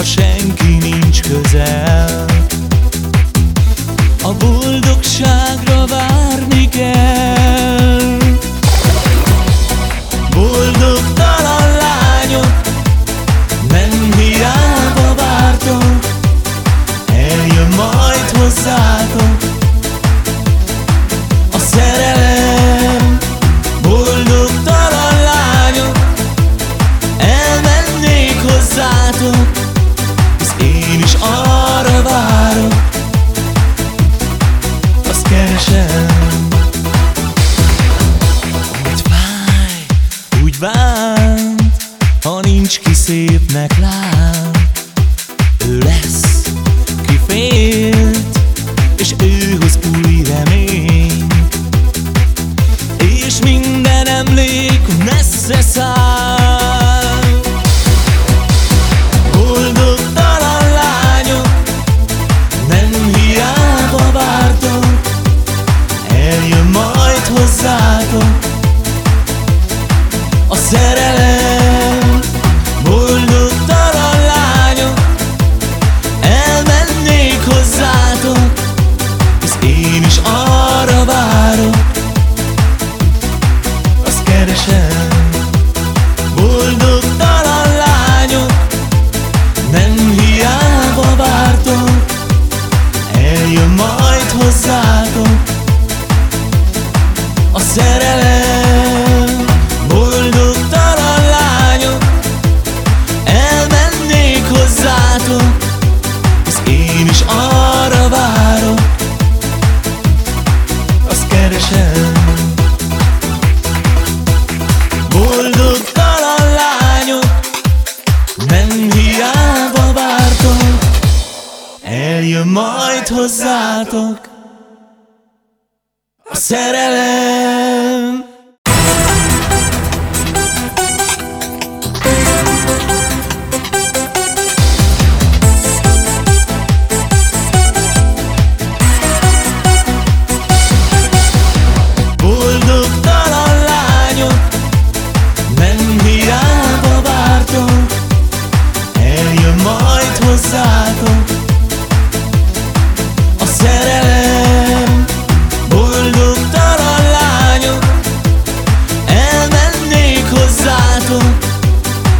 ha senki nincs közel. Szépnek lát. Ő lesz, ki És őhoz új remény. És minden emlék messze száll szerelem. Boldogtalan lányok Elmennék hozzátok. Hisz én is arra várok Azt keresem. Boldogtalan lányok Nem hiába vártok. Eljön majd hozzátok A szerelem Eljön majd hozzátok. A szerelem Boldogtalan lányok. Elmennék hozzátok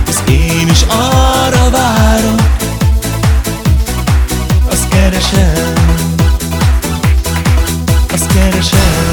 Hisz én is arra várok. Azt keresem Azt keresem